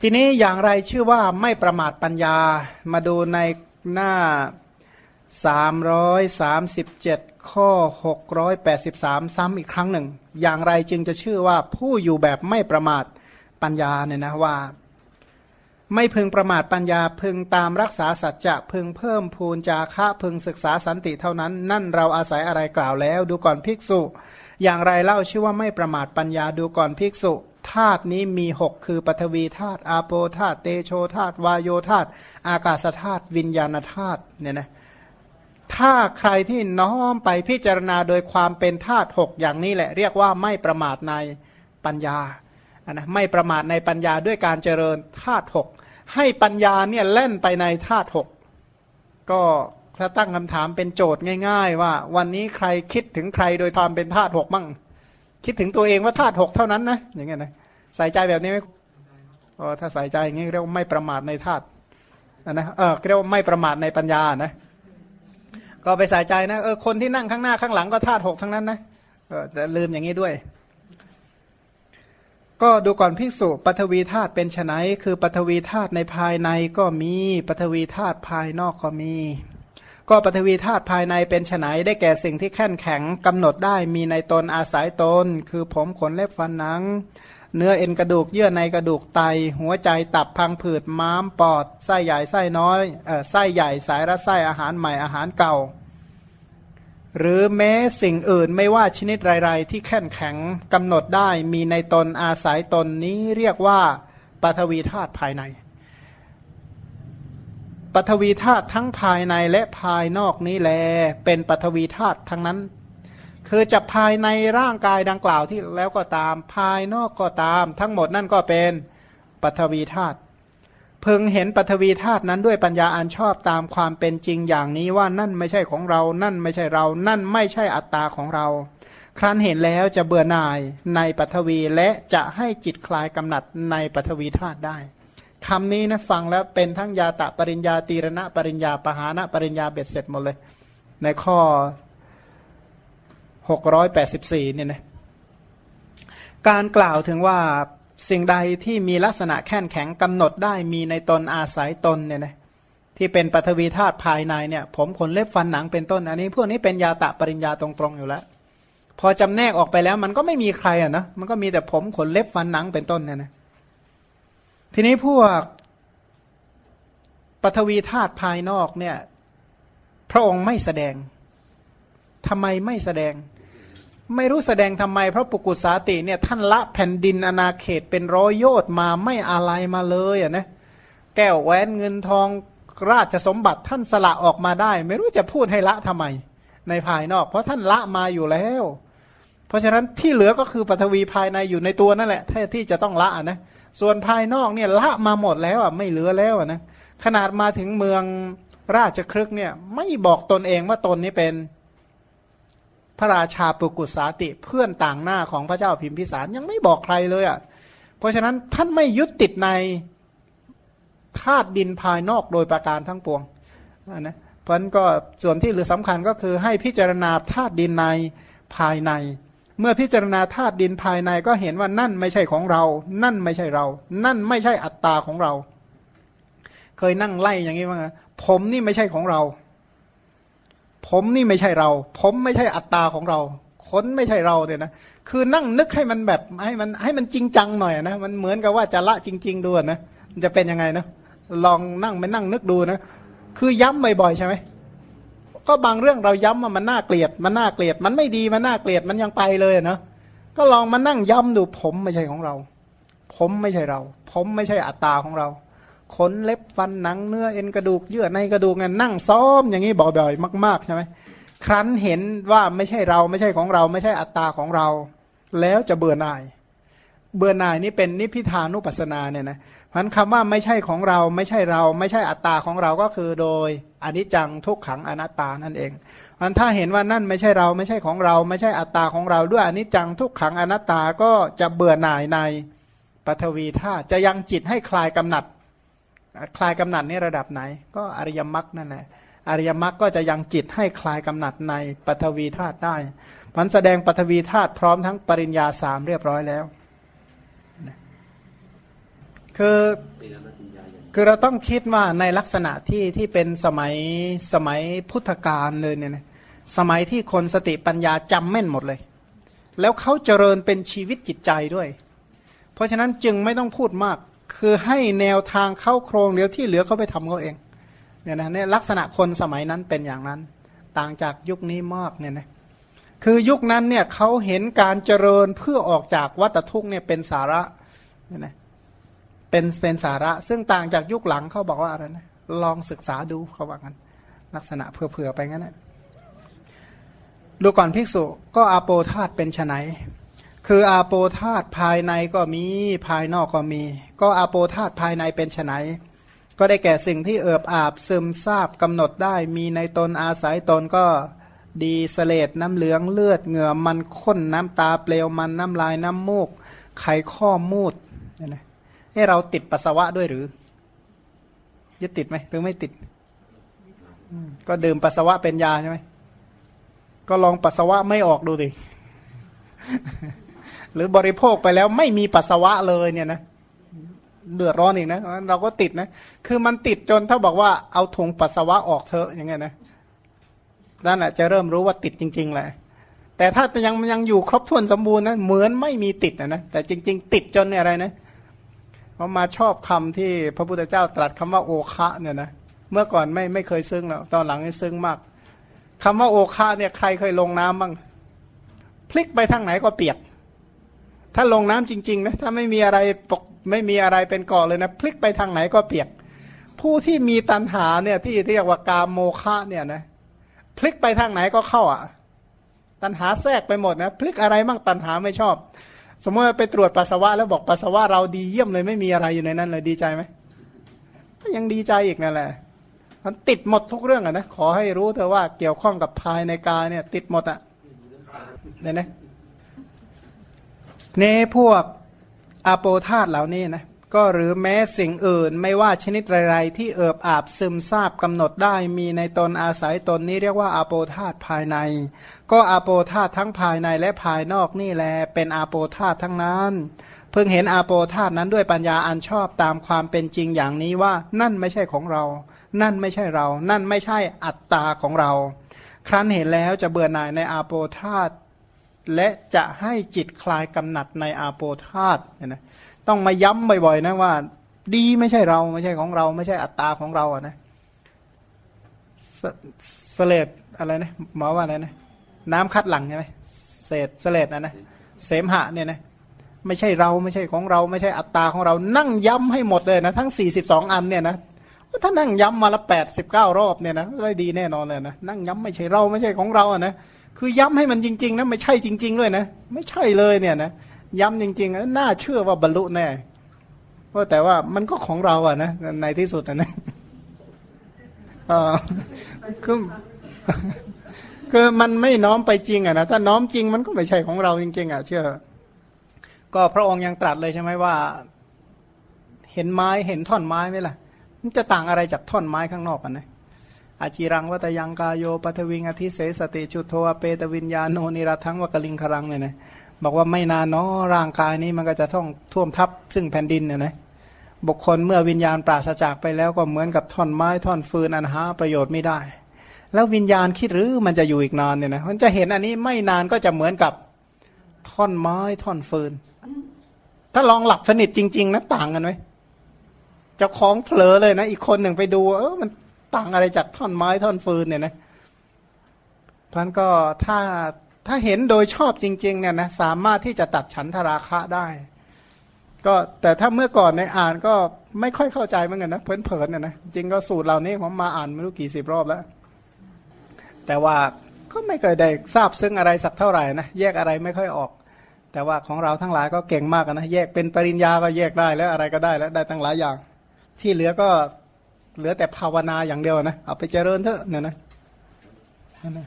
ทีนี้อย่างไรชื่อว่าไม่ประมาทปัญญามาดูในหน้า 337 ข้อ 683 ซ้ำอีกครั้งหนึ่ง อย่างไรจึงจะชื่อว่าผู้อยู่แบบไม่ประมาทปัญญาเนี่ยนะว่า ไม่พึงประมาทปัญญาพึงตามรักษาสัจจะพึงเพิ่มพูนจาคะพึงศึกษาสันติเท่านั้น นั่นเราอาศัยอะไรกล่าวแล้ว ดูก่อนภิกษุ อย่างไรเล่าชื่อว่าไม่ประมาทปัญญาดูก่อนภิกษุ ธาตุนี้มีหกคือปฐวีธาตุอาโปธาตุเตโชธาตุวายโยธาตุอากาศธาตุวิญญาณธาตุเนี่ยนะถ้าใครที่น้อมไปพิจารณาโดยความเป็นธาตุหกอย่างนี้แหละ เรียกว่าไม่ประมาทในปัญญานะไม่ประมาทในปัญญาด้วยการเจริญธาตุหกให้ปัญญาเนี่ยเล่นไปในธาตุหกก็ถ้าตั้งคำถามเป็นโจทย์ง่าย ๆ ว่า วันนี้ใครคิดถึงใครโดยความเป็นธาตุหกมั่ง คิดถึงตัวเองว่าธาตุหกเท่านั้นนะอย่างเงี้ยนะใส่ใจแบบนี้ไหมอ๋อถ้าใส่ใจอย่างนี้เรียกว่าไม่ประมาทในธาตุนะเออเรียกว่าไม่ประมาทในปัญญานะก็ไปใส่ใจนะเออคนที่นั่งข้างหน้าข้างหลังก็ธาตุหกทั้งนั้นนะเออแต่ลืมอย่างนี้ด้วย ก็ดูก่อนภิกษุปฐวีธาตุเป็นไนคือปฐวีธาตุในภายในก็มีปฐวีธาตุภายนอกก็มี ก็ปฐวีธาตุภายในเป็นไนได้แก่สิ่งที่แข็งแข็งกำหนดได้มีในตนอาศัยตน คือผมขนเล็บฟันหนัง เนื้อเอ็นกระดูกเยื่อในกระดูกไต หัวใจตับพังผืดม้ามปอดไส้ใหญ่ไส้น้อยเออไส้ใหญ่สายระไส้อาหารใหม่อาหารเก่า หรือแม้สิ่งอื่นไม่ว่าชนิดไรๆที่แข็งแข็งกำหนดได้มีในตนอาศัยตนนี้เรียกว่าปฐวีธาตุภายใน ปฐวีธาตุทั้งภายในและภายนอกนี้แล เป็นปฐวีธาตุทั้งนั้น คือจะภายในร่างกายดังกล่าวที่แล้วก็ตาม ภายนอกก็ตาม ทั้งหมดนั่นก็เป็นปฐวีธาตุเพึงเห็นปฐวีธาตุนั้นด้วยปัญญาอันชอบตามความเป็นจริงอย่างนี้ว่านั่นไม่ใช่ของเรา นั่นไม่ใช่เรา นั่นไม่ใช่อัตตาของเรา ครั้นเห็นแล้วจะเบื่อหน่ายในปฐวีและจะให้จิตคลายกำหนัดในปฐวีธาตุได้ คำนี้นะฟังแล้วเป็นทั้งยาตะปริญญาตีรณะปริญญาปหานะปริญญาเบ็ดเสร็จหมดเลย ในข้อ 684เนี่ยนะการกล่าวถึงว่าสิ่งใดที่มีลักษณะแข็งแข็งกำหนดได้มีในตนอาศัยตนเนี่ยนะที่เป็นปฐวีธาตุภายในเนี่ย ผมขนเล็บฟันหนังเป็นต้น อันนี้พวกนี้เป็นยาตะปริญญาตรงๆอยู่แล้ว พอจำแนกออกไปแล้วมันก็ไม่มีใครอะนะมันก็มีแต่ผมขนเล็บฟันหนังเป็นต้นเนี่ยนะ ทีนี้พวกปฐวีธาตุภายนอกเนี่ย พระองค์ไม่แสดงทำไมไม่แสดง ไม่รู้แสดงทำไม เพราะปุกุสาติเนี่ยท่านละแผ่นดินอนาเขตเป็นร้อยโยต์มาไม่อะไรมาเลยอะนะแก้วแหวนเงินทองราชสมบัติท่านสละออกมาได้ ไม่รู้จะพูดให้ละทำไม ในภายนอก เพราะท่านละมาอยู่แล้ว เพราะฉะนั้นที่เหลือก็คือปฐวีภายในอยู่ในตัวนั่นแหละที่จะต้องละนะ ส่วนภายนอกเนี่ยละมาหมดแล้วอะไม่เหลือแล้วนะขนาดมาถึงเมืองราชครึกเนี่ยไม่บอกตนเองว่าตนนี้เป็นพระราชาปุกุสาติเพื่อนต่างหน้าของพระเจ้าพิมพิสารยังไม่บอกใครเลยอะเพราะฉะนั้นท่านไม่ยึดติดในธาตุดินภายนอกโดยประการทั้งปวงนะเพราะนั้นก็ส่วนที่เหลือสำคัญก็คือให้พิจารณาธาตุดินในภายใน เมื่อพิจารณาธาตุดินภายในก็เห็นว่านั่นไม่ใช่ของเรา นั่นไม่ใช่เรา นั่นไม่ใช่อัตตาของเรา เคยนั่งไล่อย่างนี้ว่าผมนี่ไม่ใช่ของเรา ผมนี่ไม่ใช่เรา ผมไม่ใช่อัตตาของเราขนไม่ใช่เราเนี่ยนะ คือนั่งนึกให้มันแบบให้มันให้มันจริงจังหน่อยนะ มันเหมือนกับว่าจะละจริง ๆดูนะ มันจะเป็นยังไงนะ ลองนั่งไปนั่งนึกดูนะ คือย้ำบ่อยๆใช่ไหม ก็บางเรื่องเราย้ำว่ามันน่าเกลียด มันน่าเกลียด มันไม่ดี มันน่าเกลียด มันยังไปเลยเนาะ ก็ลองมานั่งย้ำดูผมไม่ใช่ของเรา ผมไม่ใช่เรา ผมไม่ใช่อัตตาของเรา ขนเล็บฟันหนังเนื้อเอ็นกระดูกเยื่อในกระดูกเงี้ยนั่งซ้อมอย่างนี้บ่อยๆมากๆใช่ไหมครั้นเห็นว่าไม่ใช่เราไม่ใช่ของเรา ไม่ใช่อัตตาของเรา แล้วจะเบื่อหน่าย เบื่อหน่ายนี่เป็นนิพิทานุปัสนาเนี่ยนะ พันคำว่าไม่ใช่ของเราไม่ใช่เรา ไม่ใช่อัตตาของเราก็คือโดยอนิจจังทุกขังอนัตตานั่นเองมันถ้าเห็นว่านั่นไม่ใช่เราไม่ใช่ของเรา ไม่ใช่อัตตาของเราด้วยอนิจจังทุกขังอนัตตาก็จะเบื่อหน่ายในปฐวีธาตุจะยังจิตให้คลายกำหนัด คลายกำหนัดนี่ระดับไหน ก็อริยมรรคนั่นแหละอริยมรรคก็จะยังจิตให้คลายกำหนัดในปฐวีธาตุได้มันแสดงปฐวีธาตุพร้อมทั้งปริญญาสามเรียบร้อยแล้ว คือคือเราต้องคิดว่าในลักษณะที่ที่เป็นสมัยสมัยพุทธกาลเลยเนี่ยนะสมัยที่คนสติปัญญาจำแม่นหมดเลย แล้วเขาเจริญเป็นชีวิตจิตใจด้วย เพราะฉะนั้นจึงไม่ต้องพูดมาก คือให้แนวทางเข้าโครงเดียวที่เหลือเขาไปทำเขาเองเนี่ยนะเนี่ยลักษณะคนสมัยนั้นเป็นอย่างนั้น ต่างจากยุคนี้มากเนี่ยนะคือยุคนั้นเนี่ยเขาเห็นการเจริญเพื่อออกจากวัฏทุกเนี่ยเป็นสาระเนี่ยนะ เป็นเป็นสาระ ซึ่งต่างจากยุคหลังเขาบอกว่าอะไรนะลองศึกษาดูเขาว่ากันลักษณะเผื่อๆไปงั้นนะดูก่อนภิกษุก็อาโปธาตเป็นไนคืออาโปธาตภายในก็มีภายนอกก็มี ก็อาโปธาตภายในเป็นไนก็ได้แก่สิ่งที่เอิบอาบซึมซาบกำหนดได้ มีในตนอาศัยตนก็ดีสเลดน้ำเหลืองเลือดเหงื่อมันข้นน้ำตาเปลวมันน้ำลายน้ำมูก ไขข้อมูดเนี่ยนะ ให้เราติดปัสสาวะด้วยหรือยึดติดไหมหรือไม่ติด ก็ดื่มปัสสาวะเป็นยาใช่ไหมก็ลองปัสสาวะไม่ออกดูสิหรือบริโภคไปแล้วไม่มีปัสสาวะเลยเนี่ยนะเดือดร้อนอีกนะเราก็ติดนะ คือมันติดจนถ้าบอกว่าเอาถุงปัสสาวะออกเถอะอย่างเงี้ยนะนั่นแหละจะเริ่มรู้ว่าติดจริง ๆ แหละ แต่ถ้ายังยังอยู่ครบถ้วนสมบูรณ์นะเหมือนไม่มีติดนะนะแต่จริง ๆ ติดจนอะไรนะ พราะมาชอบคำที่พระพุทธเจ้าตรัสคำว่าโอคะเนี่ยนะเมื่อก่อนไม่ไม่เคยซึ้งแล้วตอนหลังนี่ซึ้งมากคำว่าโอคะเนี่ยใครเคยลงน้ำบ้าง พลิกไปทางไหนก็เปียก ถ้าลงน้ำจริงๆนะถ้าไม่มีอะไรปกไม่มีอะไรเป็นเกาะเลยนะ พลิกไปทางไหนก็เปียก ผู้ที่มีตัณหาเนี่ยที่เรียกว่ากามโมคะเนี่ยนะพลิกไปทางไหนก็เข้าอะ ตัณหาแทรกไปหมดนะพลิกอะไรบ้างตัณหาไม่ชอบ สมมติไปตรวจปัสสาวะแล้วบอกปัสสาวะเราดีเยี่ยมเลยไม่มีอะไรอยู่ในนั้นเลยดีใจไหมก็ยังดีใจอีกนั่นแหละมันติดหมดทุกเรื่องอะนะขอให้รู้เธอว่าเกี่ยวข้องกับภายในกายเนี่ย ติดหมดอะเนี่ยนะเนพวกอาโปธาตเหล่านี้นะ ก็หรือแม้สิ่งอื่นไม่ว่าชนิดไรๆที่เอิบอาบซึมซาบกำหนดได้มีในตนอาศัยตนนี้เรียกว่าอาโปธาตภายใน ก็อาโปธาตทั้งภายในและภายนอกนี่แหละเป็นอาโปธาตทั้งนั้น เพิ่งเห็นอาโปธาตนั้นด้วยปัญญาอันชอบตามความเป็นจริงอย่างนี้ว่า นั่นไม่ใช่ของเรา นั่นไม่ใช่เรา นั่นไม่ใช่อัตตาของเรา ครั้นเห็นแล้วจะเบื่อหน่ายในอาโปธาตและจะให้จิตคลายกำหนัดในอาโปธาตเนี่ยนะ ต้องมาย้ำบ่อยๆนะว่า ดีไม่ใช่เราไม่ใช่ของเรา ไม่ใช่อัตตาของเราอะนะเสลดอะไรนะหมอว่าอะไรนะน้ำคัดหลังใช่ไหมเศษเสลดนะนะเสมหะเนี่ยนะไม่ใช่เราไม่ใช่ของเรา ไม่ใช่อัตตาของเรา นั่งย้ำให้หมดเลยนะทั้งสี่สิบสองอันเนี่ยนะถ้านั่งย้ำมาละแปดสิบเก้ารอบเนี่ยนะได้ดีแน่นอนเลยนะนั่งย้ำไม่ใช่เราไม่ใช่ของเราอะนะคือย้ำให้มันจริง ๆนะไม่ใช่จริง ๆ ด้วยนะ ไม่ใช่เลยเนี่ยนะ ย้ำจริงๆน่าเชื่อว่าบรรลุแน่เพราะแต่ว่ามันก็ของเราอะนะในที่สุดนะคือคือมันไม่น้อมไปจริงอะนะถ้าน้อมจริงมันก็ไม่ใช่ของเราจริง ๆอะเชื่อ ก็พระองค์ยังตรัสเลยใช่ไหมว่า เห็นไม้เห็นท่อนไม้ไหมล่ะ มันจะต่างอะไรจากท่อนไม้ข้างนอกกันนะอาจีรังวัตยังกายโยปัทวิงอธิเสสติจุโทเปตวิญญาโนนิรัทังวกลิงครังเนี่ยนะ บอกว่าไม่นานเนาะร่างกายนี้มันก็จะต้องท่วมทับซึ่งแผ่นดินเนี่ยนะบุคคลเมื่อวิญญาณปราศจากไปแล้วก็เหมือนกับท่อนไม้ท่อนฟืนอันหาประโยชน์ไม่ได้ แล้ววิญญาณคิดหรือมันจะอยู่อีกนานเนี่ยนะมันจะเห็นอันนี้ไม่นานก็จะเหมือนกับท่อนไม้ท่อนฟืน ถ้าลองหลับสนิทจริง ๆนะต่างกันไหมจะคล้องเผลอเลยนะ อีกคนหนึ่งไปดูเออมันต่างอะไรจากท่อนไม้ท่อนฟืนเนี่ยนะพันก็ถ้า ถ้าเห็นโดยชอบจริงๆเนี่ยนะสามารถที่จะตัดฉันทราคะได้ ก็แต่ถ้าเมื่อก่อนในอ่านก็ไม่ค่อยเข้าใจเหมือนกันนะเพลินๆเนี่ยนะจริงก็สูตรเหล่านี้ผมมาอ่านไม่รู้กี่สิบรอบแล้ว แต่ว่าก็ไม่เคยได้ทราบซึ่งอะไรสักเท่าไหร่นะแยกอะไรไม่ค่อยออก แต่ว่าของเราทั้งหลายก็เก่งมากนะแยกเป็นปริญญาก็แยกได้แล้วอะไรก็ได้แล้วได้ตั้งหลายอย่าง ที่เหลือก็เหลือแต่ภาวนาอย่างเดียวนะเอาไปเจริญเถอะเนี่ยนะนะ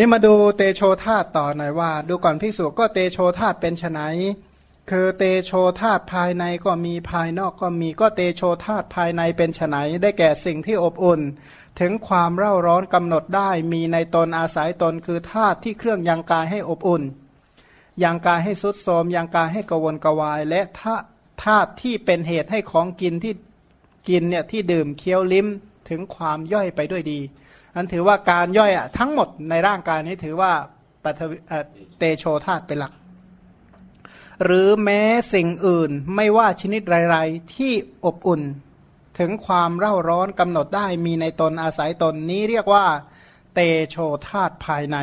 นี่มาดูเตโชธาตต่อหน่อยว่า ดูก่อนภิกษุก็เตโชธาตเป็นไนคือเตโชธาตภายในก็มีภายนอกก็มีก็เตโชธาตภายในเป็นไนได้แก่สิ่งที่อบอุ่น ถึงความเร่าร้อนกำหนดได้มีในตนอาศัยตนคือธาตุที่เครื่องยังกายให้อบอุ่นยังกายให้สุดโทมยังกายให้กวนกวาย และทะธาตุที่เป็นเหตุให้ของกินที่กินเนี่ยที่ดื่มเคี้ยวลิ้มถึงความย่อยไปด้วยดี อันถือว่าการย่อยอะทั้งหมดในร่างกายนี้ถือว่าปัทวิเอ่อเตโชธาตุเป็นหลัก หรือแม้สิ่งอื่นไม่ว่าชนิดไรๆที่อบอุ่น ถึงความเร่าร้อนกำหนดได้มีในตนอาศัยตนนี้เรียกว่า เตโชธาตุภายใน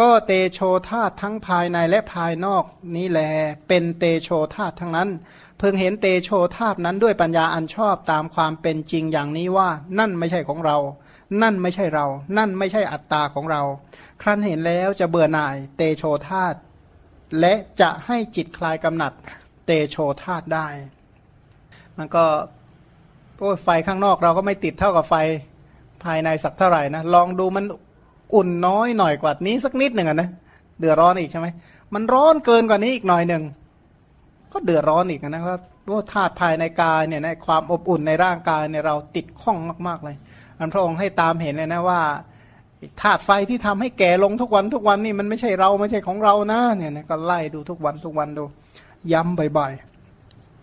ก็เตโชธาตุทั้งภายในและภายนอกนี้แล เป็นเตโชธาตุทั้งนั้น เพิ่งเห็นเตโชธาตุนั้นด้วยปัญญาอันชอบตามความเป็นจริงอย่างนี้ว่า นั่นไม่ใช่ของเรา นั่นไม่ใช่เรา นั่นไม่ใช่อัตตาของเรา ครั้นเห็นแล้วจะเบื่อหน่ายเตโชธาตุและจะให้จิตคลายกำหนัดเตโชธาตุได้ มันก็โอ้ไฟข้างนอกเราก็ไม่ติดเท่ากับไฟภายในสักเท่าไหร่นะ ลองดูมันอุ่นน้อยหน่อยกว่านี้สักนิดหนึ่งอะนะเดือดร้อนอีกใช่ไหมมันร้อนเกินกว่านี้อีกหน่อยหนึ่งก็เดือดร้อนอีกนะครับว่าธาตุภายในกายเนี่ยนะความอบอุ่นในร่างกายเนี่ยเราติดข้องมาก ๆ เลย อันพระองค์ให้ตามเห็นเลยนะว่าธาตุไฟที่ทำให้แก่ลงทุกวันทุกวันนี่มันไม่ใช่เราไม่ใช่ของเรานะเนี่ยนะก็ไล่ดูทุกวันทุกวันดู ย้ำบ่อย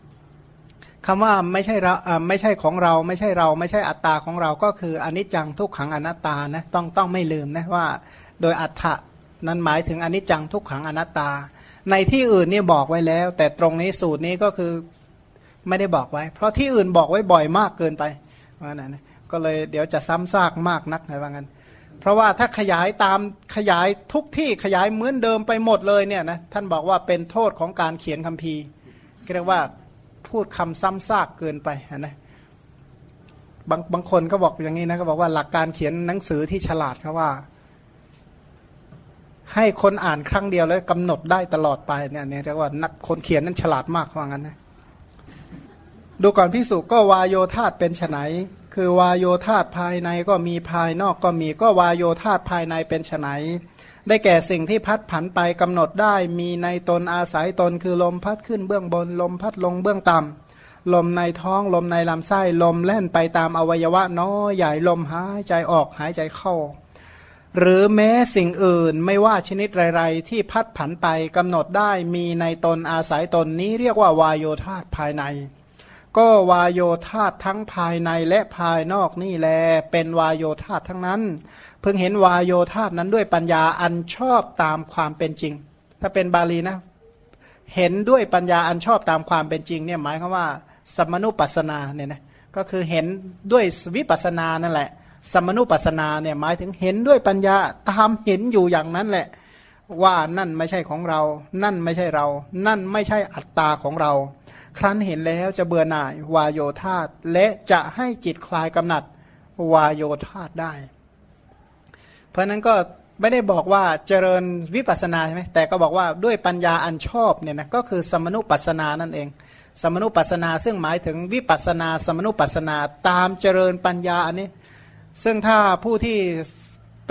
ๆคำว่าไม่ใช่เราอ่าไม่ใช่ของเรา ไม่ใช่เรา ไม่ใช่อัตตาของเราก็คืออนิจจังทุกขังอนัตตานะต้องต้องไม่ลืมนะว่า โดยอัฏฐะนั้นหมายถึงอนิจจังทุกขังอนัตตา ในที่อื่นนี่บอกไว้แล้ว แต่ตรงนี้สูตรนี้ก็คือไม่ได้บอกไว้ เพราะที่อื่นบอกไว้บ่อยมากเกินไปว่านั้นนะ ก็เลยเดี๋ยวจะซ้ำซากมากนักอะไรว่างั้น เพราะว่าถ้าขยายตามขยายทุกที่ขยายเหมือนเดิมไปหมดเลยเนี่ยนะท่านบอกว่าเป็นโทษของการเขียนคัมภีร์เรียกว่าพูดคำซ้ำซากเกินไปนะบางบางคนก็บอกอย่างนี้นะก็บอกว่าหลักการเขียนหนังสือที่ฉลาดเขาว่า ให้คนอ่านครั้งเดียวแล้วกำหนดได้ตลอดไปเนี่ยเนี่ยเรียกว่านักคนเขียนนั้นฉลาดมากว่างั้นนะดูก่อนพิสุก็วายโยธาตเป็นไน คือวายโยธาภายในก็มีภายนอกก็มีก็วายโยธาภายในเป็นไนได้แก่สิ่งที่พัดผันไปกำหนดได้มีในตนอาศัยตนคือลมพัดขึ้นเบื้องบนลมพัดลงเบื้องต่ำลมในท้องลมในลำไส้ลมแล่นไปตามอวัยวะน้อยใหญ่ลมหายใจออกหายใจเข้า หรือแม้สิ่งอื่นไม่ว่าชนิดไรๆที่พัดผันไปกำหนดได้มีในตนอาศัยตนนี้เรียกว่าวายโยธาภายใน ก็วายโยธาทั้งภายในและภายนอกนี่แล เป็นวายโยธาทั้งนั้น เพิ่งเห็นวายโยธานั้นด้วยปัญญาอันชอบตามความเป็นจริง ถ้าเป็นบาลีนะ เห็นด้วยปัญญาอันชอบตามความเป็นจริงเนี่ยหมายความว่า สมนุปัสสนาเนี่ยนะก็คือเห็นด้วยวิปัสสนานั่นแหละ สมนุปัสสนาเนี่ยหมายถึงเห็นด้วยปัญญาตามเห็นอยู่อย่างนั้นแหละ ว่านั่นไม่ใช่ของเรา นั่นไม่ใช่เรา นั่นไม่ใช่อัตตาของเรา ครั้นเห็นแล้วจะเบื่อหน่ายวายโยธาตและจะให้จิตคลายกำหนัดวายโยธาตได้ เพราะนั้นก็ไม่ได้บอกว่าเจริญวิปัสสนาใช่ไหมแต่ก็บอกว่าด้วยปัญญาอันชอบเนี่ยนะก็คือสมนุปัสสนานั่นเอง สมนุปัสสนาซึ่งหมายถึงวิปัสสนา สมนุปัสสนาตามเจริญปัญญาอันนี้ ซึ่งถ้าผู้ที่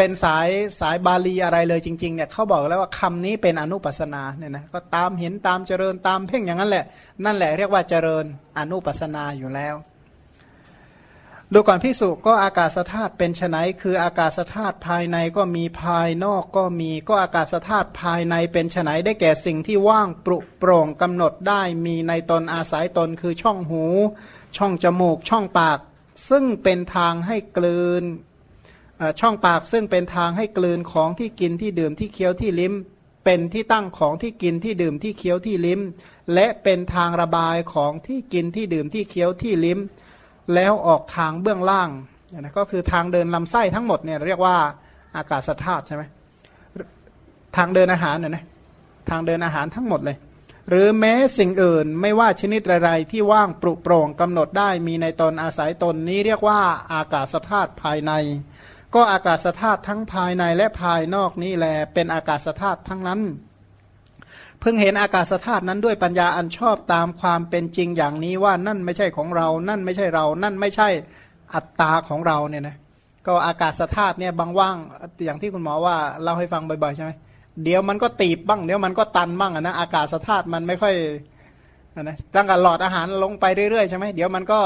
เป็นสายสายบาลีอะไรเลยจริงๆเนี่ยเขาบอกแล้วว่าคำนี้เป็นอนุปัสนาเนี่ยนะก็ตามเห็นตามเจริญตามเพ่งอย่างนั้นแหละ นั่นแหละเรียกว่าเจริญอนุปัสนาอยู่แล้ว ดูก่อนพิสุก็อากาศธาตุเป็นไนคืออากาศธาตุภายในก็มีภายนอกก็มีก็อากาศธาตุภายในเป็นไนได้แก่สิ่งที่ว่างปรุโปร่งกำหนดได้มีในตนอาศัยตนคือช่องหู ช่องจมูก ช่องปาก ซึ่งเป็นทางให้กลืน ช่องปากซึ่งเป็นทางให้กลืนของที่กินที่ดื่มที่เคี้ยวที่ลิ้ม เป็นที่ตั้งของที่กินที่ดื่มที่เคี้ยวที่ลิ้ม และเป็นทางระบายของที่กินที่ดื่มที่เคี้ยวที่ลิ้ม แล้วออกทางเบื้องล่างนะก็คือทางเดินลำไส้ทั้งหมดเนี่ยเรียกว่าอากาศธาตุใช่ไหมทางเดินอาหารเนี่ยนะทางเดินอาหารทั้งหมดเลย หรือแม้สิ่งอื่นไม่ว่าชนิดไรที่ว่างปรุโปร่งกำหนดได้มีในตนอาศัยตนนี้เรียกว่าอากาศธาตุภายใน ก็อากาศธาตุทั้งภายในและภายนอกนี่แหละเป็นอากาศธาตุทั้งนั้น เพิ่งเห็นอากาศธาตุนั้นด้วยปัญญาอันชอบตามความเป็นจริงอย่างนี้ว่านั่นไม่ใช่ของเรา นั่นไม่ใช่เรา นั่นไม่ใช่อัตตาของเราเนี่ยนะก็อากาศธาตุเนี่ยบางว่างอย่างที่คุณหมอว่าเล่าให้ฟังบ่อยๆใช่ไหมเดี๋ยวมันก็ตีบบ้างเดี๋ยวมันก็ตันบ้างนะอากาศธาตุมันไม่ค่อยนะตั้งแต่หลอดอาหารลงไปเรื่อยๆใช่ไหมเดี๋ยวมันก็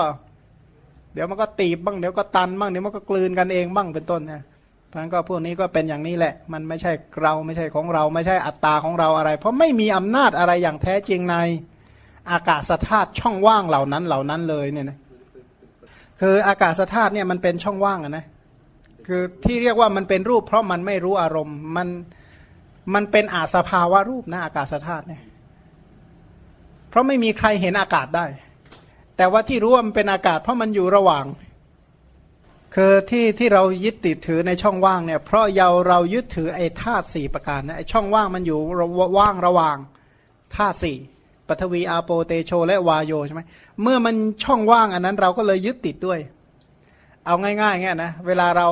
เดี๋ยวมันก็ตีบบ้างเดี๋ยวก็ตันบ้างเดี๋ยวมันก็กลืนกันเองบ้างเป็นต้นนะเพราะนั้นก็พวกนี้ก็เป็นอย่างนี้แหละ มันไม่ใช่เราไม่ใช่ของเราไม่ใช่อัตตาของเราอะไร เพราะไม่มีอำนาจอะไรอย่างแท้จริงในอากาศธาตุช่องว่างเหล่านั้นเหล่านั้นเลยเนี่ยนะคืออากาศธาตุเนี่ยมันเป็นช่องว่างอะนะ คือที่เรียกว่ามันเป็นรูป เพราะมันไม่รู้อารมณ์มันมันเป็นอาสภาวะรูปนะอากาศธาตุเนี่ย เพราะไม่มีใครเห็นอากาศได้ แต่ว่าที่รู้ว่ามันเป็นอากาศเพราะมันอยู่ระหว่าง คือที่ที่เรายึดติดถือในช่องว่างเนี่ยเพราะเราเรายึดถือไอ้ธาตุสี่ประการนะไอ้ช่องว่างมันอยู่ว่างระหว่างธาตุสี่ปฐวีอาโปเตโช และวาโยใช่ไหมเมื่อมันช่องว่างอันนั้นเราก็เลยยึดติดด้วย เอาง่ายๆเงี้ยนะเวลาเรา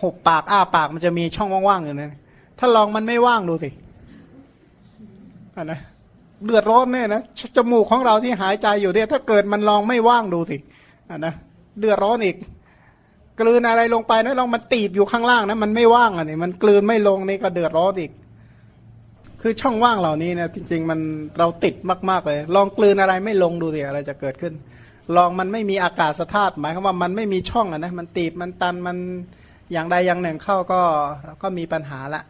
หุบปากอ้าปากมันจะมีช่องว่างๆอยู่นั่นถ้าลองมันไม่ว่างดูสิอันนะ เดือดร้อนแน่นะจมูกของเราที่หายใจอยู่เนี่ยถ้าเกิดมันลองไม่ว่างดูสิอันนะเดือดร้อนอีก กลืนอะไรลงไปนะลองมันตีบอยู่ข้างล่างนะมันไม่ว่างอะนี่มันกลืนไม่ลงนี่ก็เดือดร้อนอีก คือช่องว่างเหล่านี้นี่ยจริง ๆ มันเราติดมากๆเลย ลองกลืนอะไรไม่ลงดูสิอะไรจะเกิดขึ้น ลองมันไม่มีอากาศสธาตุหมายความว่ามันไม่มีช่องอะนะมันตีบมันตันมันอย่างใดอย่างหนึ่งเข้าก็เราก็มีปัญหาละ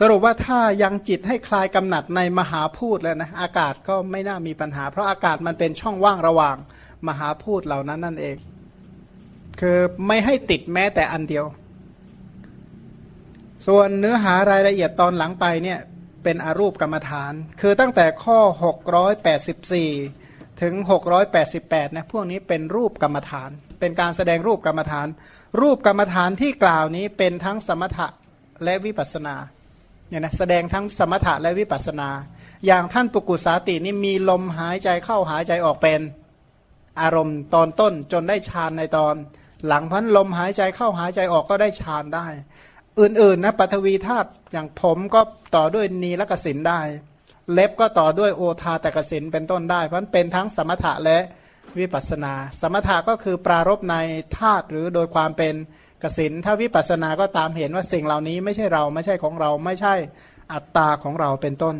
สรุปว่าถ้ายังจิตให้คลายกำหนัดในมหาพูดแล้วนะอากาศก็ไม่น่ามีปัญหา เพราะอากาศมันเป็นช่องว่างระหว่างมหาพูดเหล่านั้นนั่นเอง คือไม่ให้ติดแม้แต่อันเดียว ส่วนเนื้อหารายละเอียดตอนหลังไปเนี่ยเป็นอรูปกรรมฐาน คือตั้งแต่ข้อ 684 ถึง 688นะพวกนี้เป็นรูปกรรมฐาน เป็นการแสดงรูปกรรมฐาน รูปกรรมฐานที่กล่าวนี้เป็นทั้งสมถะและวิปัสนา เนี่ยนะแสดงทั้งสมถะและวิปัสนา อย่างท่านปุกุสาตินี่มีลมหายใจเข้าหายใจออกเป็นอารมณ์ตอนต้นจนได้ฌานในตอน หลังพันลมหายใจเข้าหายใจออกก็ได้ฌานได้ อื่นๆนะปัทวีธาตุอย่างผมก็ต่อด้วยนีละกสินได้ เล็บก็ต่อด้วยโอทาแตกสินเป็นต้นได้ เพราะเป็นทั้งสมถะและวิปัสนา สมถะก็คือปรารบในธาตุหรือโดยความเป็น กสินถ้าวิปัสสนาก็ตามเห็นว่าสิ่งเหล่านี้ไม่ใช่เราไม่ใช่ของเราไม่ใช่อัตตาของเราเป็นต้น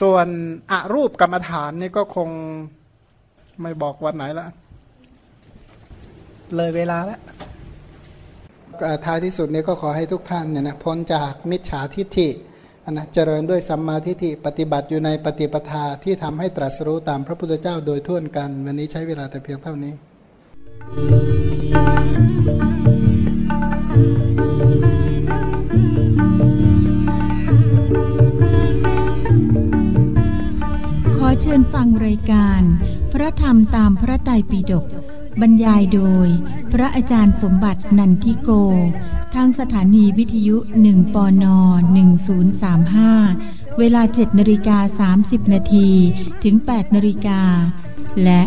ส่วนอรูปกรรมฐานนี่ก็คงไม่บอกวันไหนละ เลยเวลาแล้วท้ายที่สุดนี้ก็ขอให้ทุกท่านเนี่ยนะพ้นจากมิจฉาทิฏฐินะเจริญด้วยสัมมาทิฏฐิปฏิบัติอยู่ในปฏิปทาที่ทำให้ตรัสรู้ตามพระพุทธเจ้าโดยทั่วกัน วันนี้ใช้เวลาแต่เพียงเท่านี้ ขอเชิญฟังรายการ พระธรรมตามพระไตรปิฎกบรรยายโดย พระอาจารย์สมบัตินันทิโก ทางสถานีวิทยุ 1ปน1035 เวลา 7นาฬิกา30นาทีถึง8นาฬิกา และ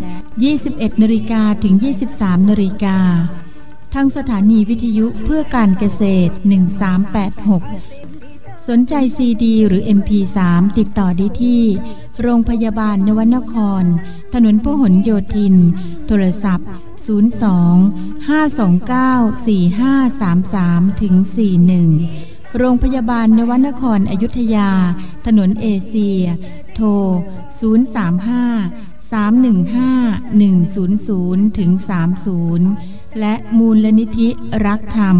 21นาฬิกาถึง 23นาฬิกาทางสถานีวิทยุเพื่อการเกษตร 1386 สนใจซีดีหรือ MP3 ติดต่อได้ที่ โรงพยาบาลนวนคร ถนนพหลโยธิน โทรศัพท์ 02 529 4533ถึง41 โรงพยาบาลนวนครอยุธยา ถนนเอเชีย โทร 035 315 100ถึง30 และมูลลนิธิรักธรรม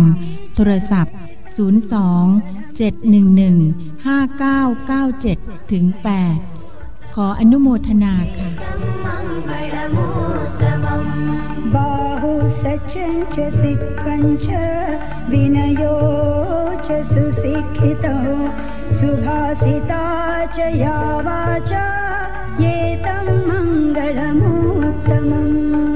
โทรศัพท์ 02 711 5997ถึง8ขออนุโมทนาค่ะบาหุสัจจสิกัญชวินโย मङ्गलमोत्तमम्